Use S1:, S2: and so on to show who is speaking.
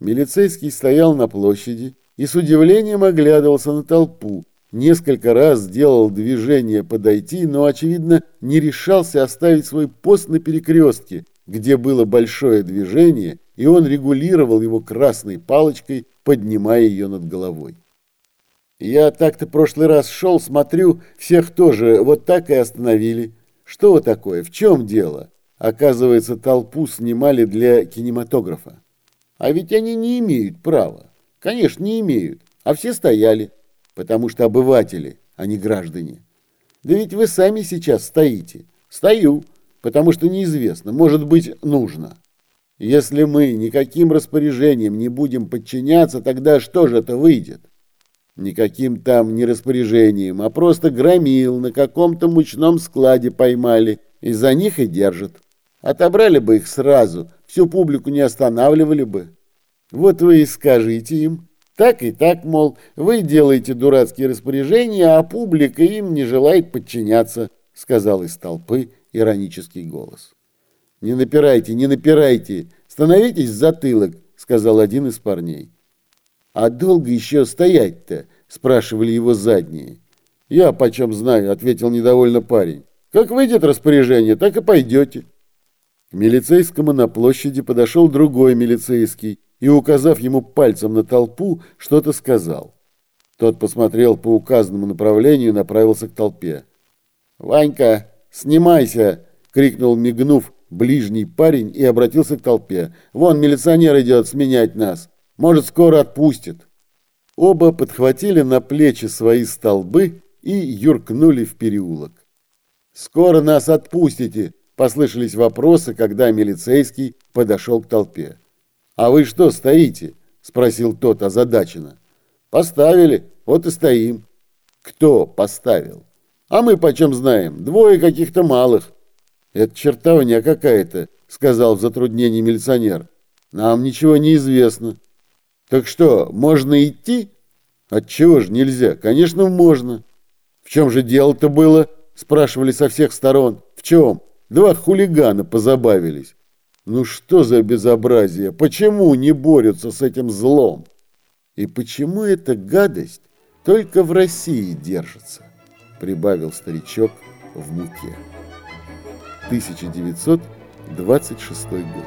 S1: Милицейский стоял на площади и с удивлением оглядывался на толпу. Несколько раз сделал движение подойти, но, очевидно, не решался оставить свой пост на перекрестке, где было большое движение, и он регулировал его красной палочкой, поднимая ее над головой. Я так-то прошлый раз шел, смотрю, всех тоже вот так и остановили. Что такое? В чем дело? Оказывается, толпу снимали для кинематографа. А ведь они не имеют права. Конечно, не имеют. А все стояли, потому что обыватели, а не граждане. Да ведь вы сами сейчас стоите. Стою, потому что неизвестно, может быть, нужно. Если мы никаким распоряжением не будем подчиняться, тогда что же это выйдет? Никаким там не распоряжением, а просто громил, на каком-то мучном складе поймали, и за них и держат. Отобрали бы их сразу, всю публику не останавливали бы. Вот вы и скажите им, так и так, мол, вы делаете дурацкие распоряжения, а публика им не желает подчиняться, сказал из толпы иронический голос. Не напирайте, не напирайте, становитесь в затылок, сказал один из парней. «А долго еще стоять-то?» – спрашивали его задние. «Я почем знаю», – ответил недовольно парень. «Как выйдет распоряжение, так и пойдете». К милицейскому на площади подошел другой милицейский и, указав ему пальцем на толпу, что-то сказал. Тот посмотрел по указанному направлению и направился к толпе. «Ванька, снимайся!» — крикнул, мигнув, ближний парень и обратился к толпе. «Вон милиционер идет сменять нас. Может, скоро отпустит. Оба подхватили на плечи свои столбы и юркнули в переулок. «Скоро нас отпустите!» – послышались вопросы, когда милицейский подошел к толпе. «А вы что стоите?» – спросил тот озадаченно. «Поставили, вот и стоим». «Кто поставил?» «А мы почем знаем? Двое каких-то малых». «Это чертовня какая-то», – сказал в затруднении милиционер. «Нам ничего не известно». Так что, можно идти? Отчего же нельзя? Конечно, можно. В чем же дело-то было? Спрашивали со всех сторон. В чем? Два хулигана позабавились. Ну что за безобразие? Почему не борются с этим злом? И почему эта гадость только в России держится? Прибавил старичок в муке. 1926 год.